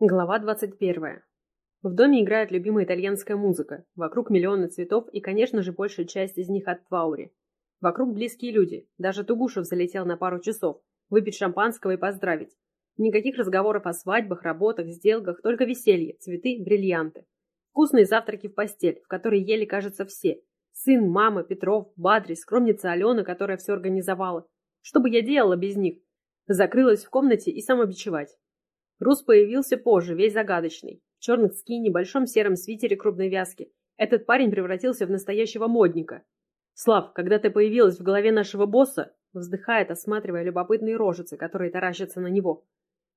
Глава 21. В доме играет любимая итальянская музыка. Вокруг миллионы цветов и, конечно же, большая часть из них от Тваури. Вокруг близкие люди. Даже Тугушев залетел на пару часов. Выпить шампанского и поздравить. Никаких разговоров о свадьбах, работах, сделках, только веселье, цветы, бриллианты. Вкусные завтраки в постель, в которой ели, кажется, все. Сын, мама, Петров, Бадри, скромница Алена, которая все организовала. Что бы я делала без них? Закрылась в комнате и самобичевать. Рус появился позже, весь загадочный. В черных скине, большом сером свитере крупной вязки. Этот парень превратился в настоящего модника. «Слав, когда ты появилась в голове нашего босса...» Вздыхает, осматривая любопытные рожицы, которые таращатся на него.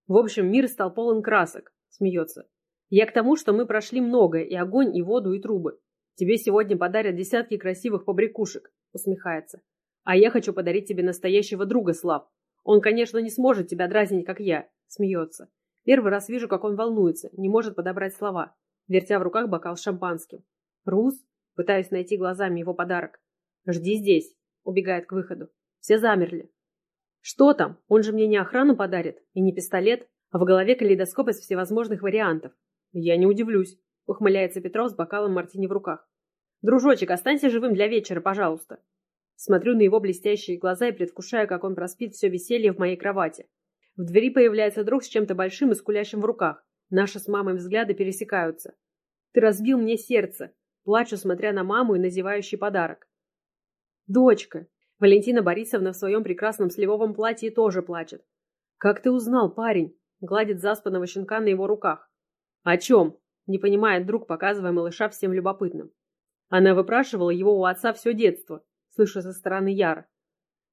«В общем, мир стал полон красок», — смеется. «Я к тому, что мы прошли многое, и огонь, и воду, и трубы. Тебе сегодня подарят десятки красивых побрякушек», — усмехается. «А я хочу подарить тебе настоящего друга, Слав. Он, конечно, не сможет тебя дразнить, как я», — смеется. Первый раз вижу, как он волнуется, не может подобрать слова, вертя в руках бокал с шампанским. «Рус?» Пытаюсь найти глазами его подарок. «Жди здесь», — убегает к выходу. Все замерли. «Что там? Он же мне не охрану подарит, и не пистолет, а в голове калейдоскоп из всевозможных вариантов. Я не удивлюсь», — ухмыляется Петров с бокалом мартини в руках. «Дружочек, останься живым для вечера, пожалуйста». Смотрю на его блестящие глаза и предвкушаю, как он проспит все веселье в моей кровати. В двери появляется друг с чем-то большим и скулящим в руках. Наши с мамой взгляды пересекаются. «Ты разбил мне сердце!» Плачу, смотря на маму и назевающий подарок. «Дочка!» Валентина Борисовна в своем прекрасном сливовом платье тоже плачет. «Как ты узнал, парень?» Гладит заспанного щенка на его руках. «О чем?» Не понимает друг, показывая малыша всем любопытным. Она выпрашивала его у отца все детство, слышу со стороны Яра.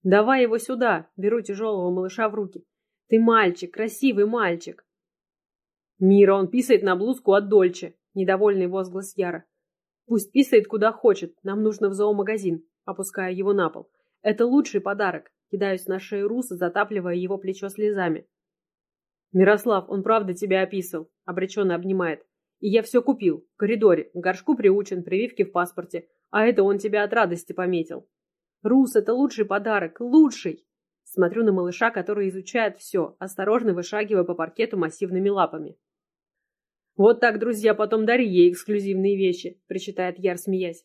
«Давай его сюда!» Беру тяжелого малыша в руки. Ты мальчик, красивый мальчик. Мира, он писает на блузку от Дольче. Недовольный возглас Яра. Пусть писает куда хочет. Нам нужно в зоомагазин. Опуская его на пол. Это лучший подарок. Кидаюсь на шею Руса, затапливая его плечо слезами. Мирослав, он правда тебя описал. Обреченно обнимает. И я все купил. В коридоре. К горшку приучен, прививки в паспорте. А это он тебя от радости пометил. Рус, это лучший подарок. Лучший. Смотрю на малыша, который изучает все, осторожно вышагивая по паркету массивными лапами. «Вот так, друзья, потом дари ей эксклюзивные вещи», — причитает Яр, смеясь.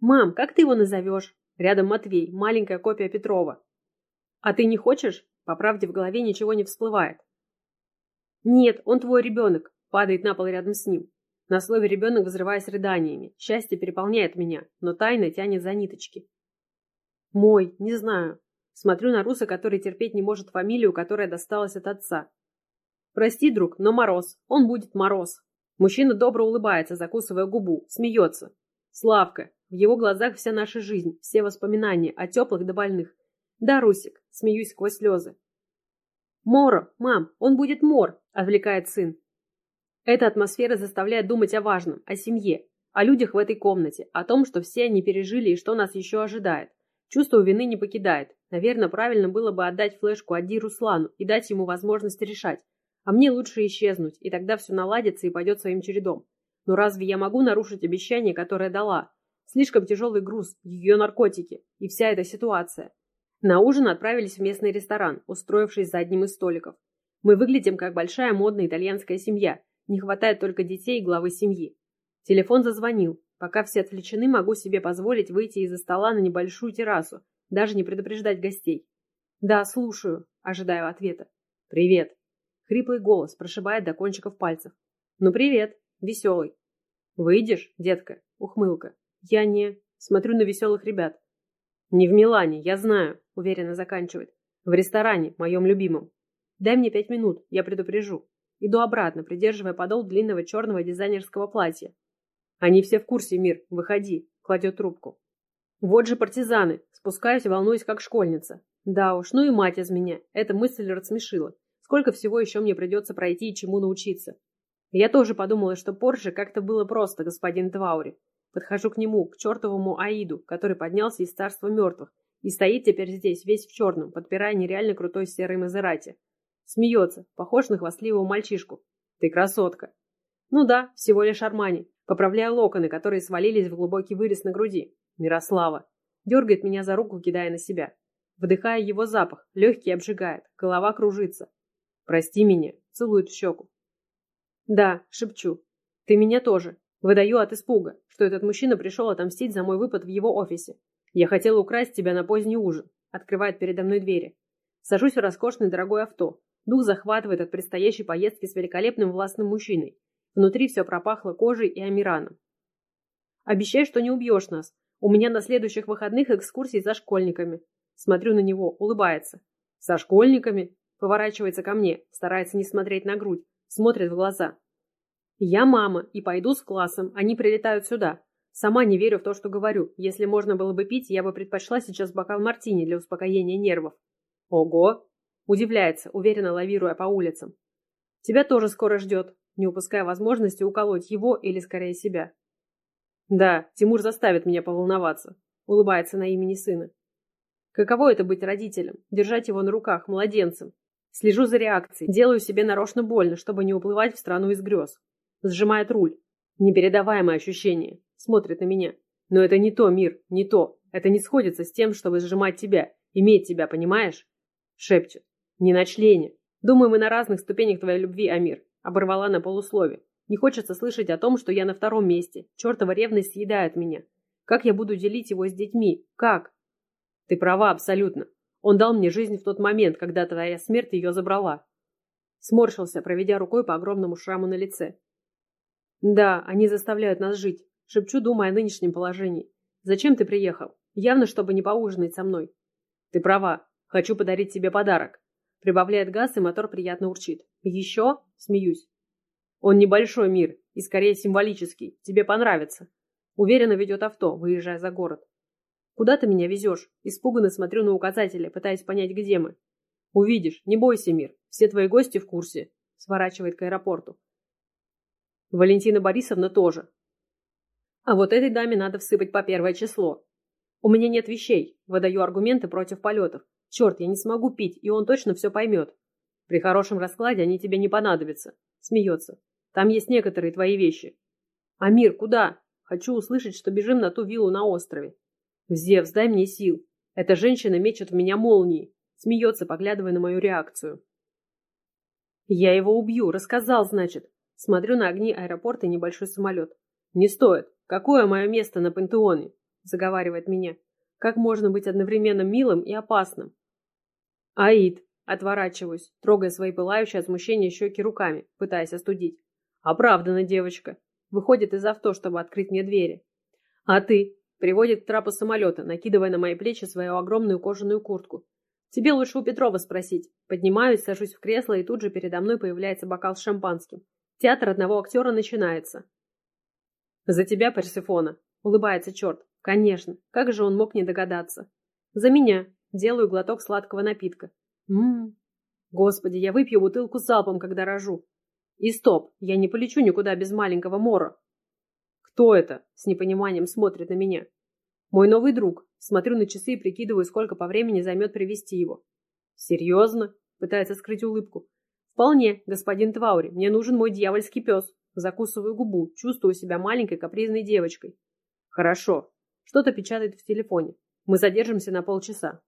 «Мам, как ты его назовешь?» Рядом Матвей, маленькая копия Петрова. «А ты не хочешь?» По правде в голове ничего не всплывает. «Нет, он твой ребенок», — падает на пол рядом с ним. На слове ребенок взрываясь рыданиями. Счастье переполняет меня, но тайна тянет за ниточки. «Мой, не знаю. Смотрю на Руса, который терпеть не может фамилию, которая досталась от отца. «Прости, друг, но Мороз. Он будет Мороз». Мужчина добро улыбается, закусывая губу, смеется. «Славка. В его глазах вся наша жизнь, все воспоминания, от теплых до больных. Да, Русик», смеюсь сквозь слезы. «Моро, мам, он будет Мор», — отвлекает сын. Эта атмосфера заставляет думать о важном, о семье, о людях в этой комнате, о том, что все они пережили и что нас еще ожидает. Чувство вины не покидает. Наверное, правильно было бы отдать флешку Ади Руслану и дать ему возможность решать. А мне лучше исчезнуть, и тогда все наладится и пойдет своим чередом. Но разве я могу нарушить обещание, которое дала? Слишком тяжелый груз, ее наркотики и вся эта ситуация. На ужин отправились в местный ресторан, устроившись за одним из столиков. Мы выглядим как большая модная итальянская семья. Не хватает только детей и главы семьи. Телефон зазвонил. Пока все отвлечены, могу себе позволить выйти из-за стола на небольшую террасу, даже не предупреждать гостей. «Да, слушаю», — ожидаю ответа. «Привет». Хриплый голос прошибает до кончиков пальцев. «Ну, привет. Веселый». «Выйдешь, детка?» — ухмылка. «Я не...» Смотрю на веселых ребят. «Не в Милане, я знаю», — уверенно заканчивает. «В ресторане, моем любимом. Дай мне пять минут, я предупрежу». Иду обратно, придерживая подол длинного черного дизайнерского платья. Они все в курсе, Мир, выходи, кладет трубку. Вот же партизаны, спускаюсь волнуюсь, как школьница. Да уж, ну и мать из меня, эта мысль рассмешила. Сколько всего еще мне придется пройти и чему научиться. Я тоже подумала, что Порше как-то было просто, господин Тваури. Подхожу к нему, к чертовому Аиду, который поднялся из царства мертвых и стоит теперь здесь, весь в черном, подпирая нереально крутой серый Мазерати. Смеется, похож на хвастливого мальчишку. Ты красотка. Ну да, всего лишь Армани. Поправляю локоны, которые свалились в глубокий вырез на груди. Мирослава. Дергает меня за руку, кидая на себя. Вдыхая его запах, легкий обжигает, голова кружится. «Прости меня», целует в щеку. Да, шепчу. Ты меня тоже. Выдаю от испуга, что этот мужчина пришел отомстить за мой выпад в его офисе. Я хотела украсть тебя на поздний ужин. Открывает передо мной двери. Сажусь в роскошное дорогое авто. Дух захватывает от предстоящей поездки с великолепным властным мужчиной. Внутри все пропахло кожей и амираном. Обещай, что не убьешь нас. У меня на следующих выходных экскурсии за школьниками. Смотрю на него, улыбается. Со школьниками? Поворачивается ко мне, старается не смотреть на грудь, смотрит в глаза. Я мама и пойду с классом, они прилетают сюда. Сама не верю в то, что говорю. Если можно было бы пить, я бы предпочла сейчас бокал мартини для успокоения нервов. Ого! Удивляется, уверенно лавируя по улицам. Тебя тоже скоро ждет, не упуская возможности уколоть его или скорее себя. Да, Тимур заставит меня поволноваться. Улыбается на имени сына. Каково это быть родителем? Держать его на руках, младенцем. Слежу за реакцией, делаю себе нарочно больно, чтобы не уплывать в страну из грез. Сжимает руль. Непередаваемое ощущение. Смотрит на меня. Но это не то, мир, не то. Это не сходится с тем, чтобы сжимать тебя, иметь тебя, понимаешь? Шепчет. Не на члене. Думаю, мы на разных ступенях твоей любви, Амир. Оборвала на полуслове. Не хочется слышать о том, что я на втором месте. Чертова ревность съедает меня. Как я буду делить его с детьми? Как? Ты права абсолютно. Он дал мне жизнь в тот момент, когда твоя смерть ее забрала. Сморщился, проведя рукой по огромному шраму на лице. Да, они заставляют нас жить. Шепчу, думая о нынешнем положении. Зачем ты приехал? Явно, чтобы не поужинать со мной. Ты права. Хочу подарить тебе подарок. Прибавляет газ, и мотор приятно урчит. Еще? Смеюсь. Он небольшой мир и скорее символический. Тебе понравится. Уверенно ведет авто, выезжая за город. Куда ты меня везешь? Испуганно смотрю на указатели, пытаясь понять, где мы. Увидишь. Не бойся, мир. Все твои гости в курсе. Сворачивает к аэропорту. Валентина Борисовна тоже. А вот этой даме надо всыпать по первое число. У меня нет вещей. Выдаю аргументы против полетов. Черт, я не смогу пить, и он точно все поймет. При хорошем раскладе они тебе не понадобятся. Смеется. Там есть некоторые твои вещи. Амир, куда? Хочу услышать, что бежим на ту виллу на острове. Зевс, дай мне сил. Эта женщина мечет в меня молнии. Смеется, поглядывая на мою реакцию. Я его убью, рассказал, значит. Смотрю на огни аэропорта и небольшой самолет. Не стоит. Какое мое место на пантеоне? Заговаривает меня. Как можно быть одновременно милым и опасным? Аид. Отворачиваюсь, трогая свои пылающие от смущения щеки руками, пытаясь остудить. Оправдана девочка. Выходит из авто, чтобы открыть мне двери. А ты? Приводит к трапу самолета, накидывая на мои плечи свою огромную кожаную куртку. Тебе лучше у Петрова спросить. Поднимаюсь, сажусь в кресло, и тут же передо мной появляется бокал с шампанским. Театр одного актера начинается. «За тебя, Персифона!» — улыбается черт. «Конечно! Как же он мог не догадаться?» «За меня!» — делаю глоток сладкого напитка. Ммм. Господи, я выпью бутылку залпом, когда рожу. И стоп, я не полечу никуда без маленького Мора. Кто это? С непониманием смотрит на меня. Мой новый друг. Смотрю на часы и прикидываю, сколько по времени займет привести его. Серьезно? Пытается скрыть улыбку. Вполне, господин Тваури, мне нужен мой дьявольский пес. Закусываю губу, чувствую себя маленькой капризной девочкой. Хорошо. Что-то печатает в телефоне. Мы задержимся на полчаса.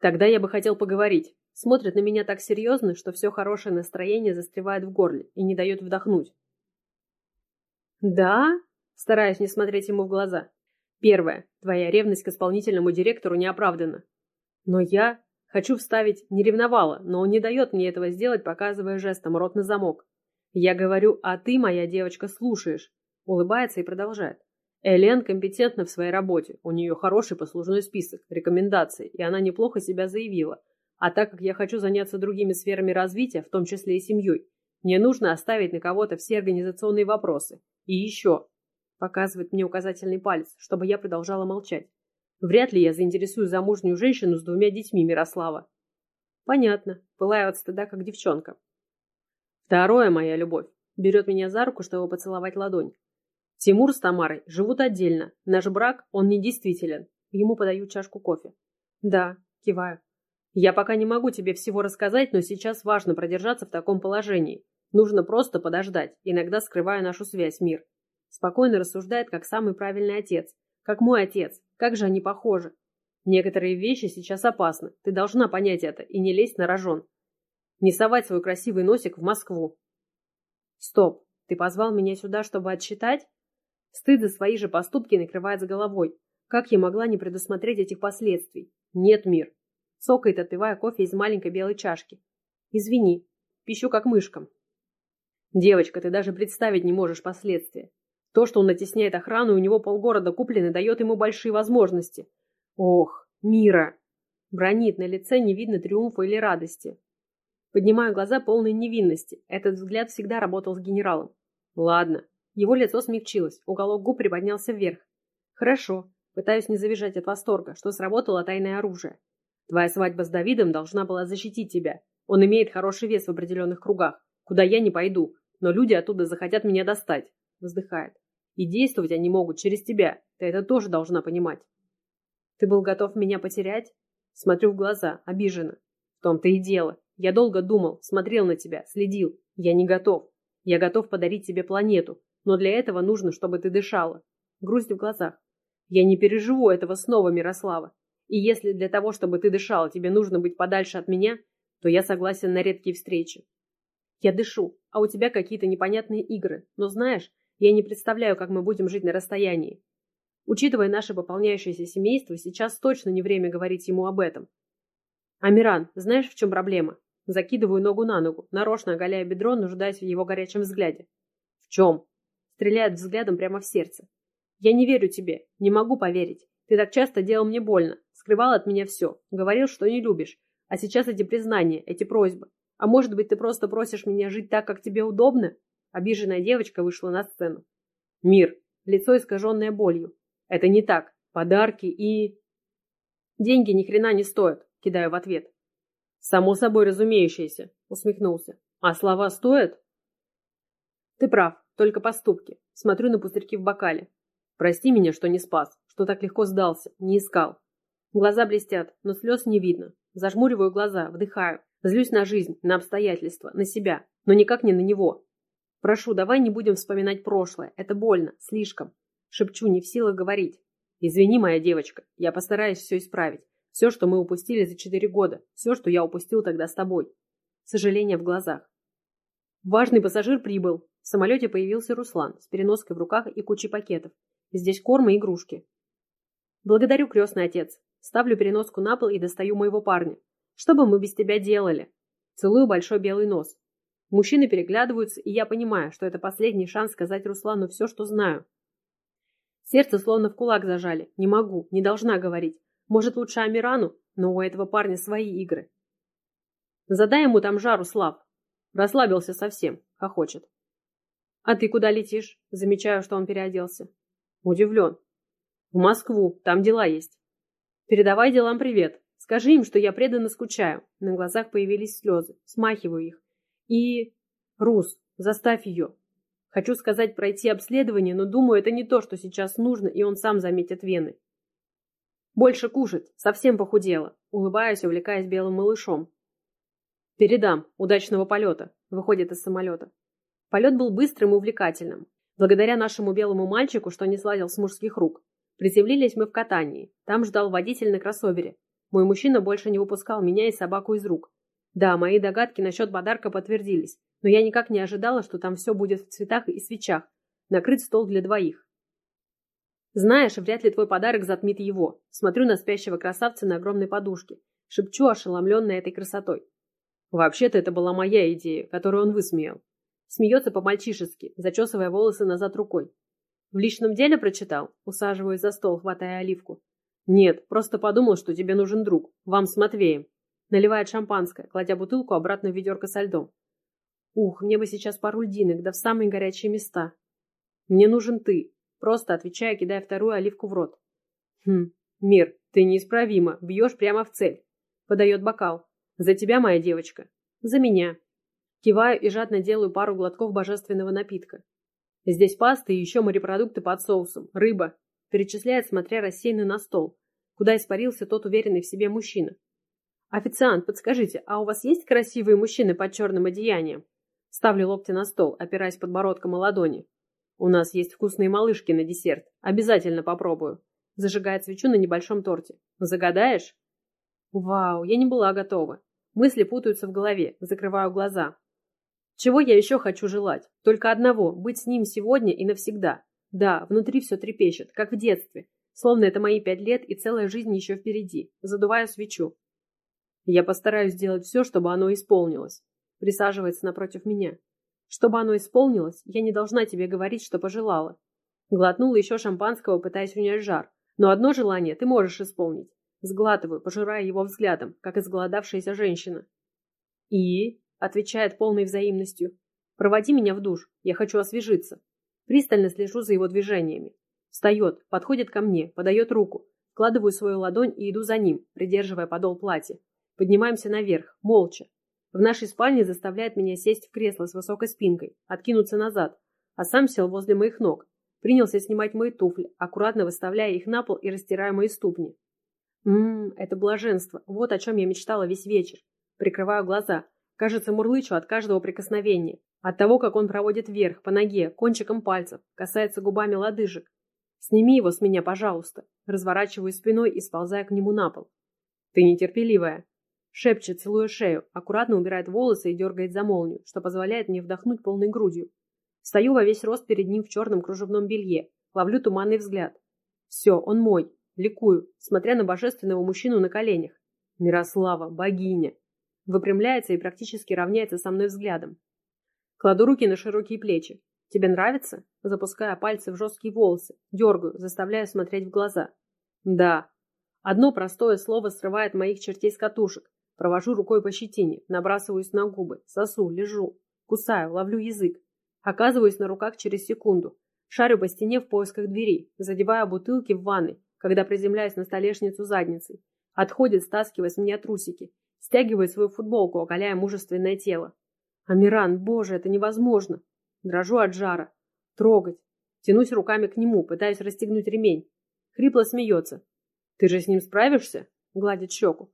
Тогда я бы хотел поговорить. Смотрит на меня так серьезно, что все хорошее настроение застревает в горле и не дает вдохнуть. Да? Стараюсь не смотреть ему в глаза. Первое. Твоя ревность к исполнительному директору не оправдана. Но я хочу вставить «не ревновала», но он не дает мне этого сделать, показывая жестом рот на замок. Я говорю «а ты, моя девочка, слушаешь». Улыбается и продолжает. Элен компетентна в своей работе, у нее хороший послужной список, рекомендаций, и она неплохо себя заявила. А так как я хочу заняться другими сферами развития, в том числе и семьей, мне нужно оставить на кого-то все организационные вопросы. И еще. Показывает мне указательный палец, чтобы я продолжала молчать. Вряд ли я заинтересую замужнюю женщину с двумя детьми Мирослава. Понятно. Пылаю от стыда, как девчонка. Второе, моя любовь. Берет меня за руку, чтобы поцеловать ладонь. Тимур с Тамарой живут отдельно. Наш брак, он недействителен. Ему подают чашку кофе. Да, киваю. Я пока не могу тебе всего рассказать, но сейчас важно продержаться в таком положении. Нужно просто подождать, иногда скрывая нашу связь, мир. Спокойно рассуждает, как самый правильный отец. Как мой отец. Как же они похожи. Некоторые вещи сейчас опасны. Ты должна понять это и не лезть на рожон. Не совать свой красивый носик в Москву. Стоп, ты позвал меня сюда, чтобы отсчитать? Стыд за свои же поступки накрывает с головой. Как я могла не предусмотреть этих последствий? Нет, мир. Сокает, отпивая кофе из маленькой белой чашки. Извини, пищу как мышкам. Девочка, ты даже представить не можешь последствия. То, что он натесняет охрану, у него полгорода куплены, дает ему большие возможности. Ох, Мира! Бронит, на лице не видно триумфа или радости. Поднимаю глаза полной невинности. Этот взгляд всегда работал с генералом. Ладно. Его лицо смягчилось, уголок губ приподнялся вверх. Хорошо. Пытаюсь не завизжать от восторга, что сработало тайное оружие. Твоя свадьба с Давидом должна была защитить тебя. Он имеет хороший вес в определенных кругах, куда я не пойду, но люди оттуда захотят меня достать. Вздыхает. И действовать они могут через тебя. Ты это тоже должна понимать. Ты был готов меня потерять? Смотрю в глаза, обиженно. В том-то и дело. Я долго думал, смотрел на тебя, следил. Я не готов. Я готов подарить тебе планету, но для этого нужно, чтобы ты дышала. Грусть в глазах. Я не переживу этого снова, Мирослава. И если для того, чтобы ты дышала, тебе нужно быть подальше от меня, то я согласен на редкие встречи. Я дышу, а у тебя какие-то непонятные игры. Но знаешь, я не представляю, как мы будем жить на расстоянии. Учитывая наше пополняющееся семейство, сейчас точно не время говорить ему об этом. Амиран, знаешь, в чем проблема? Закидываю ногу на ногу, нарочно оголяя бедро, нуждаясь в его горячем взгляде. В чем? Стреляет взглядом прямо в сердце. Я не верю тебе, не могу поверить. Ты так часто делал мне больно, скрывал от меня все, говорил, что не любишь. А сейчас эти признания, эти просьбы. А может быть, ты просто просишь меня жить так, как тебе удобно? Обиженная девочка вышла на сцену. Мир, лицо искаженное болью. Это не так. Подарки и... Деньги ни хрена не стоят, кидаю в ответ. Само собой разумеющееся, усмехнулся. А слова стоят? Ты прав, только поступки. Смотрю на пузырьки в бокале. Прости меня, что не спас, что так легко сдался, не искал. Глаза блестят, но слез не видно. Зажмуриваю глаза, вдыхаю. Злюсь на жизнь, на обстоятельства, на себя, но никак не на него. Прошу, давай не будем вспоминать прошлое. Это больно, слишком. Шепчу, не в силах говорить. Извини, моя девочка, я постараюсь все исправить. Все, что мы упустили за четыре года. Все, что я упустил тогда с тобой. Сожаление в глазах. Важный пассажир прибыл. В самолете появился Руслан с переноской в руках и кучей пакетов. Здесь корм и игрушки. Благодарю, крестный отец. Ставлю переноску на пол и достаю моего парня. Что бы мы без тебя делали? Целую большой белый нос. Мужчины переглядываются, и я понимаю, что это последний шанс сказать Руслану все, что знаю. Сердце словно в кулак зажали. Не могу, не должна говорить. Может, лучше Амирану, но у этого парня свои игры. Задай ему там жару, Слав. Расслабился совсем, хохочет. А ты куда летишь? Замечаю, что он переоделся. Удивлен. В Москву, там дела есть. Передавай делам привет. Скажи им, что я преданно скучаю. На глазах появились слезы. Смахиваю их. И... Рус, заставь ее. Хочу сказать пройти обследование, но думаю, это не то, что сейчас нужно, и он сам заметит вены. Больше кушать, совсем похудела, улыбаясь, увлекаясь белым малышом. Передам, удачного полета, выходит из самолета. Полет был быстрым и увлекательным. Благодаря нашему белому мальчику, что не слазил с мужских рук. Приземлились мы в катании. Там ждал водитель на кроссовере. Мой мужчина больше не выпускал меня и собаку из рук. Да, мои догадки насчет подарка подтвердились, но я никак не ожидала, что там все будет в цветах и свечах. Накрыт стол для двоих. Знаешь, вряд ли твой подарок затмит его. Смотрю на спящего красавца на огромной подушке. Шепчу, ошеломленная этой красотой. Вообще-то это была моя идея, которую он высмеял. Смеется по-мальчишески, зачесывая волосы назад рукой. В личном деле прочитал? Усаживаюсь за стол, хватая оливку. Нет, просто подумал, что тебе нужен друг. Вам с Матвеем. Наливает шампанское, кладя бутылку обратно в ведерко со льдом. Ух, мне бы сейчас пару льдинок, да в самые горячие места. Мне нужен ты. Просто отвечая, кидая вторую оливку в рот. Хм, Мир, ты неисправимо, бьешь прямо в цель. Подает бокал. За тебя, моя девочка. За меня. Киваю и жадно делаю пару глотков божественного напитка. Здесь паста и еще морепродукты под соусом, рыба. Перечисляет, смотря рассеянно на стол, куда испарился тот уверенный в себе мужчина. «Официант, подскажите, а у вас есть красивые мужчины под черным одеянием?» Ставлю локти на стол, опираясь подбородком о ладони. «У нас есть вкусные малышки на десерт. Обязательно попробую». Зажигает свечу на небольшом торте. «Загадаешь?» Вау, я не была готова. Мысли путаются в голове, закрываю глаза. Чего я еще хочу желать? Только одного – быть с ним сегодня и навсегда. Да, внутри все трепещет, как в детстве. Словно это мои пять лет и целая жизнь еще впереди. Задуваю свечу. Я постараюсь сделать все, чтобы оно исполнилось. Присаживается напротив меня. Чтобы оно исполнилось, я не должна тебе говорить, что пожелала. Глотнула еще шампанского, пытаясь унять жар. Но одно желание ты можешь исполнить. Сглатываю, пожирая его взглядом, как изголодавшаяся женщина. «И?» — отвечает полной взаимностью. «Проводи меня в душ. Я хочу освежиться». Пристально слежу за его движениями. Встает, подходит ко мне, подает руку. Вкладываю свою ладонь и иду за ним, придерживая подол платья. Поднимаемся наверх, молча. В нашей спальне заставляет меня сесть в кресло с высокой спинкой, откинуться назад, а сам сел возле моих ног. Принялся снимать мои туфли, аккуратно выставляя их на пол и растирая мои ступни. Ммм, это блаженство. Вот о чем я мечтала весь вечер. Прикрываю глаза. Кажется, мурлычу от каждого прикосновения. От того, как он проводит вверх, по ноге, кончиком пальцев, касается губами лодыжек. Сними его с меня, пожалуйста. Разворачиваю спиной и сползая к нему на пол. Ты нетерпеливая. Шепчет, целуя шею, аккуратно убирает волосы и дергает за молнию, что позволяет мне вдохнуть полной грудью. Стою во весь рост перед ним в черном кружевном белье, ловлю туманный взгляд. Все, он мой, Ликую, смотря на божественного мужчину на коленях. Мирослава, богиня. Выпрямляется и практически равняется со мной взглядом. Кладу руки на широкие плечи. Тебе нравится? Запуская пальцы в жесткие волосы, дергаю, заставляя смотреть в глаза. Да. Одно простое слово срывает моих чертей с катушек. Провожу рукой по щетине, набрасываюсь на губы, сосу, лежу, кусаю, ловлю язык. Оказываюсь на руках через секунду. Шарю по стене в поисках дверей, задеваю бутылки в ванной, когда приземляюсь на столешницу задницей. Отходит, стаскивая с меня трусики. Стягивает свою футболку, оголяя мужественное тело. Амиран, боже, это невозможно. Дрожу от жара. Трогать. Тянусь руками к нему, пытаясь расстегнуть ремень. Хрипло смеется. Ты же с ним справишься? Гладит щеку.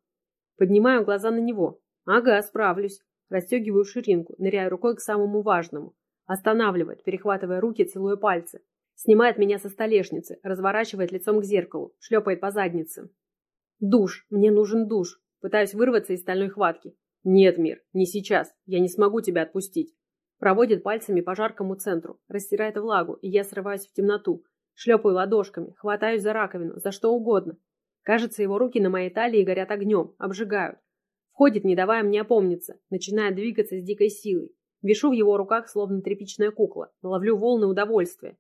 Поднимаю глаза на него. Ага, справлюсь. Расстегиваю ширинку, ныряя рукой к самому важному. Останавливает, перехватывая руки, целуя пальцы. Снимает меня со столешницы, разворачивает лицом к зеркалу, шлепает по заднице. Душ. Мне нужен душ. Пытаюсь вырваться из стальной хватки. Нет, Мир, не сейчас. Я не смогу тебя отпустить. Проводит пальцами по жаркому центру, растирает влагу, и я срываюсь в темноту. Шлепаю ладошками, хватаюсь за раковину, за что угодно. Кажется, его руки на моей талии горят огнем, обжигают. Входит, не давая мне опомниться, начинает двигаться с дикой силой. Вишу в его руках, словно тряпичная кукла, ловлю волны удовольствия.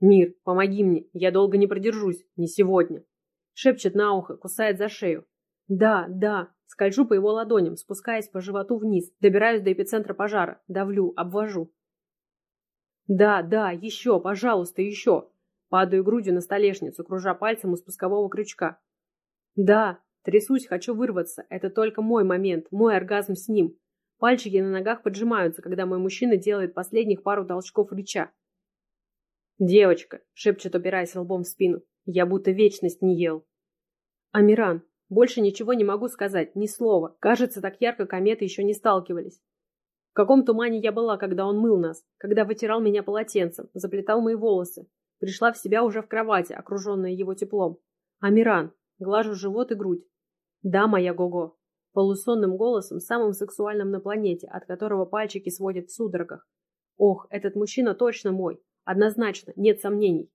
«Мир, помоги мне, я долго не продержусь, не сегодня». Шепчет на ухо, кусает за шею. «Да, да». Скольжу по его ладоням, спускаясь по животу вниз, добираюсь до эпицентра пожара, давлю, обвожу. «Да, да, еще, пожалуйста, еще!» Падаю грудью на столешницу, кружа пальцем у спускового крючка. «Да, трясусь, хочу вырваться. Это только мой момент, мой оргазм с ним. Пальчики на ногах поджимаются, когда мой мужчина делает последних пару толчков рыча. «Девочка», — шепчет, упираясь лбом в спину, — «я будто вечность не ел». «Амиран, больше ничего не могу сказать, ни слова. Кажется, так ярко кометы еще не сталкивались. В каком тумане я была, когда он мыл нас, когда вытирал меня полотенцем, заплетал мои волосы. Пришла в себя уже в кровати, окруженная его теплом. Амиран, глажу живот и грудь. Да, моя Гого. Полусонным голосом, самым сексуальным на планете, от которого пальчики сводят в судорогах. Ох, этот мужчина точно мой. Однозначно, нет сомнений.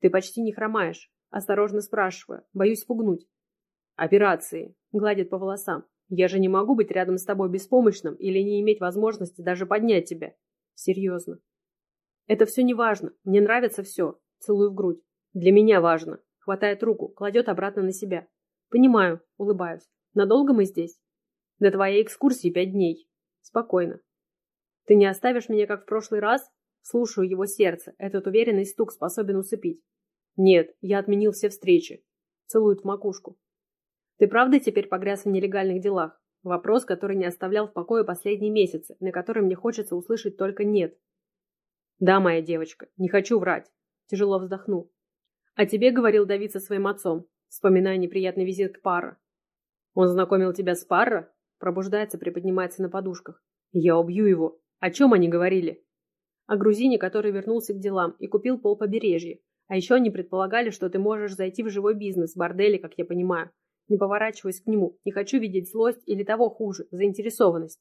Ты почти не хромаешь. Осторожно спрашиваю, боюсь спугнуть. Операции. Гладит по волосам. Я же не могу быть рядом с тобой беспомощным или не иметь возможности даже поднять тебя. Серьезно. Это все не важно. Мне нравится все. Целую в грудь. Для меня важно. Хватает руку, кладет обратно на себя. Понимаю, улыбаюсь. Надолго мы здесь? До твоей экскурсии пять дней. Спокойно. Ты не оставишь меня, как в прошлый раз? Слушаю его сердце. Этот уверенный стук способен усыпить. Нет, я отменил все встречи. Целует в макушку. Ты правда теперь погряз в нелегальных делах? Вопрос, который не оставлял в покое последние месяцы, на который мне хочется услышать только «нет». Да, моя девочка, не хочу врать. Тяжело вздохнул. А тебе говорил Давид со своим отцом, вспоминая неприятный визит к Парра. Он знакомил тебя с Парра? Пробуждается, приподнимается на подушках. Я убью его. О чем они говорили? О грузине, который вернулся к делам и купил пол побережья. А еще они предполагали, что ты можешь зайти в живой бизнес, бордели, как я понимаю. Не поворачиваясь к нему, не хочу видеть злость или того хуже, заинтересованность.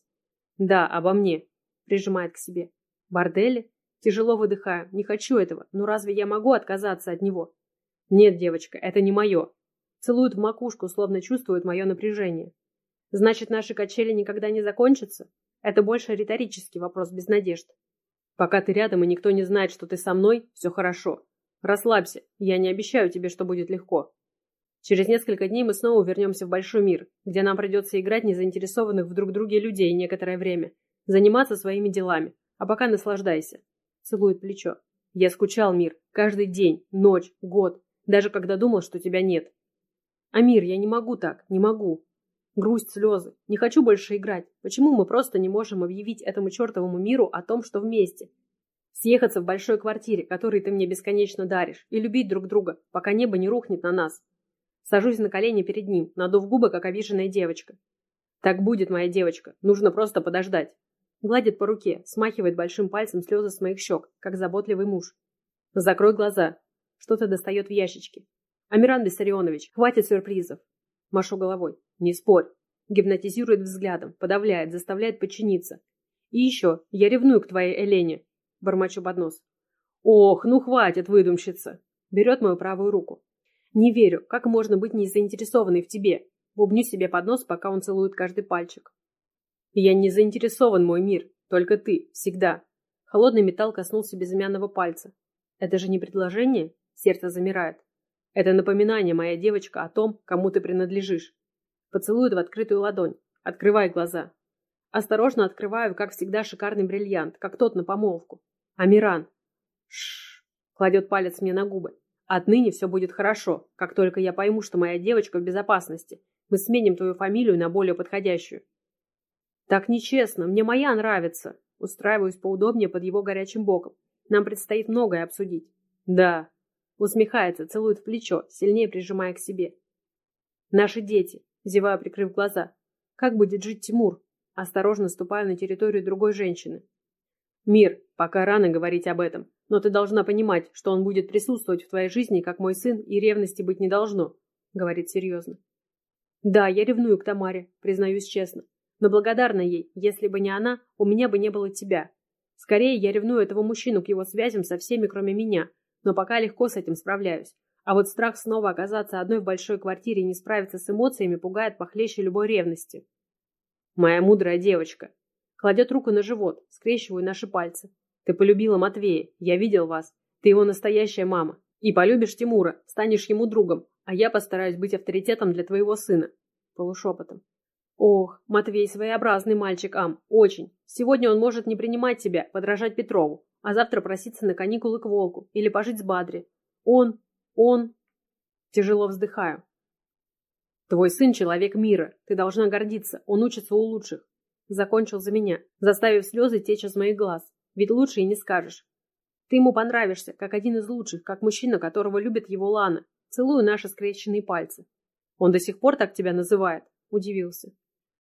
Да, обо мне. прижимает к себе. Бордели? Тяжело выдыхаю. Не хочу этого. Но разве я могу отказаться от него? Нет, девочка, это не мое. Целует в макушку, словно чувствует мое напряжение. Значит, наши качели никогда не закончатся? Это больше риторический вопрос без надежд. Пока ты рядом и никто не знает, что ты со мной, все хорошо. Расслабься, я не обещаю тебе, что будет легко. Через несколько дней мы снова вернемся в большой мир, где нам придется играть незаинтересованных в друг друге людей некоторое время, заниматься своими делами, а пока наслаждайся. Целует плечо. Я скучал, Мир, каждый день, ночь, год, даже когда думал, что тебя нет. Амир, я не могу так, не могу. Грусть, слезы. Не хочу больше играть. Почему мы просто не можем объявить этому чертовому миру о том, что вместе? Съехаться в большой квартире, которой ты мне бесконечно даришь, и любить друг друга, пока небо не рухнет на нас. Сажусь на колени перед ним, надув губы, как обиженная девочка. Так будет, моя девочка. Нужно просто подождать. Гладит по руке, смахивает большим пальцем слезы с моих щек, как заботливый муж. Закрой глаза. Что-то достает в ящичке. Амиран Бессарионович, хватит сюрпризов. Машу головой. Не спорь. Гипнотизирует взглядом, подавляет, заставляет подчиниться. И еще, я ревную к твоей Элене. Бормочу под нос. Ох, ну хватит, выдумщица. Берет мою правую руку. Не верю, как можно быть не заинтересованной в тебе? Бубню себе под нос, пока он целует каждый пальчик. Я не заинтересован, мой мир. Только ты, всегда. Холодный металл коснулся безымянного пальца. Это же не предложение? Сердце замирает. Это напоминание, моя девочка, о том, кому ты принадлежишь. Поцелует в открытую ладонь. Открывай глаза. Осторожно открываю, как всегда, шикарный бриллиант, как тот на помолвку. Амиран. Шш. Кладет палец мне на губы. Отныне все будет хорошо, как только я пойму, что моя девочка в безопасности. Мы сменим твою фамилию на более подходящую. Так нечестно, мне моя нравится. Устраиваюсь поудобнее под его горячим боком. Нам предстоит многое обсудить. Да. Усмехается, целует в плечо, сильнее прижимая к себе. Наши дети зевая, прикрыв глаза. Как будет жить Тимур? Осторожно ступая на территорию другой женщины. Мир, пока рано говорить об этом, но ты должна понимать, что он будет присутствовать в твоей жизни, как мой сын, и ревности быть не должно, говорит серьезно. Да, я ревную к Тамаре, признаюсь честно, но благодарна ей, если бы не она, у меня бы не было тебя. Скорее, я ревную этого мужчину к его связям со всеми, кроме меня, но пока легко с этим справляюсь. А вот страх снова оказаться одной в большой квартире и не справиться с эмоциями пугает похлеще любой ревности. Моя мудрая девочка. Кладет руку на живот, скрещиваю наши пальцы. Ты полюбила Матвея, я видел вас. Ты его настоящая мама. И полюбишь Тимура, станешь ему другом, а я постараюсь быть авторитетом для твоего сына. Полушепотом. Ох, Матвей своеобразный мальчик, Ам, очень. Сегодня он может не принимать тебя, подражать Петрову, а завтра проситься на каникулы к Волку или пожить с Бадри. Он он... Тяжело вздыхаю. Твой сын человек мира. Ты должна гордиться. Он учится у лучших. Закончил за меня, заставив слезы течь из моих глаз. Ведь лучше и не скажешь. Ты ему понравишься, как один из лучших, как мужчина, которого любит его Лана. Целую наши скрещенные пальцы. Он до сих пор так тебя называет? Удивился.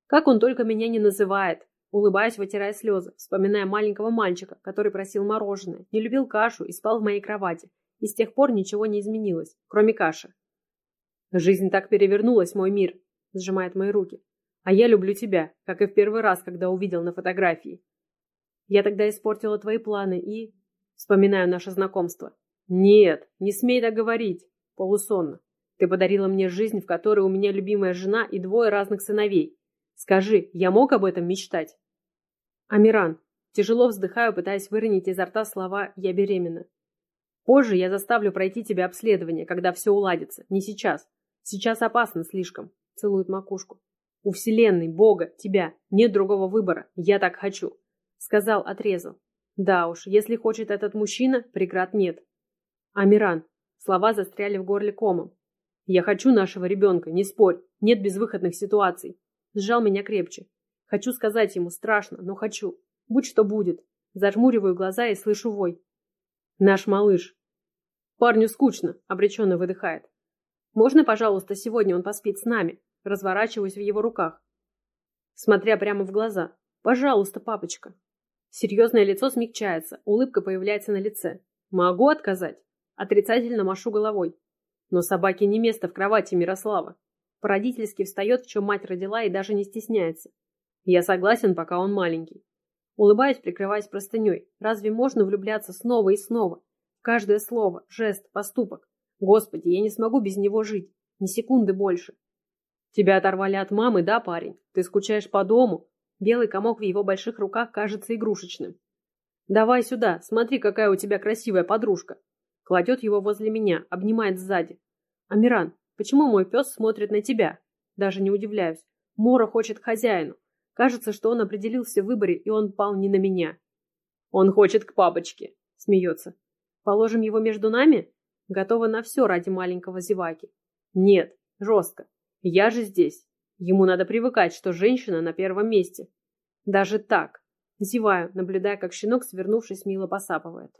Как он только меня не называет? Улыбаясь, вытирая слезы, вспоминая маленького мальчика, который просил мороженое, не любил кашу и спал в моей кровати, и с тех пор ничего не изменилось, кроме каши. «Жизнь так перевернулась, мой мир», — сжимает мои руки. «А я люблю тебя, как и в первый раз, когда увидел на фотографии. Я тогда испортила твои планы и...» Вспоминаю наше знакомство. «Нет, не смей так говорить!» Полусонно. «Ты подарила мне жизнь, в которой у меня любимая жена и двое разных сыновей. Скажи, я мог об этом мечтать?» «Амиран». Тяжело вздыхаю, пытаясь выронить изо рта слова «я беременна». Позже я заставлю пройти тебе обследование, когда все уладится. Не сейчас. Сейчас опасно слишком. Целует макушку. У Вселенной, Бога, тебя. Нет другого выбора. Я так хочу. Сказал, отрезал. Да уж, если хочет этот мужчина, преград нет. Амиран. Слова застряли в горле комом. Я хочу нашего ребенка, не спорь. Нет безвыходных ситуаций. Сжал меня крепче. Хочу сказать ему, страшно, но хочу. Будь что будет. Зажмуриваю глаза и слышу вой. Наш малыш. Парню скучно, обреченно выдыхает. Можно, пожалуйста, сегодня он поспит с нами? Разворачиваюсь в его руках. Смотря прямо в глаза. Пожалуйста, папочка. Серьезное лицо смягчается, улыбка появляется на лице. Могу отказать? Отрицательно машу головой. Но собаке не место в кровати Мирослава. Породительски встает, в чем мать родила, и даже не стесняется. Я согласен, пока он маленький. Улыбаюсь, прикрываясь простыней. Разве можно влюбляться снова и снова? Каждое слово, жест, поступок. Господи, я не смогу без него жить. Ни секунды больше. Тебя оторвали от мамы, да, парень? Ты скучаешь по дому? Белый комок в его больших руках кажется игрушечным. Давай сюда, смотри, какая у тебя красивая подружка. Кладет его возле меня, обнимает сзади. Амиран, почему мой пес смотрит на тебя? Даже не удивляюсь. Мора хочет хозяину. Кажется, что он определился в выборе, и он пал не на меня. Он хочет к папочке, смеется. Положим его между нами? Готова на все ради маленького зеваки. Нет, жестко. Я же здесь. Ему надо привыкать, что женщина на первом месте. Даже так. Зеваю, наблюдая, как щенок, свернувшись, мило посапывает.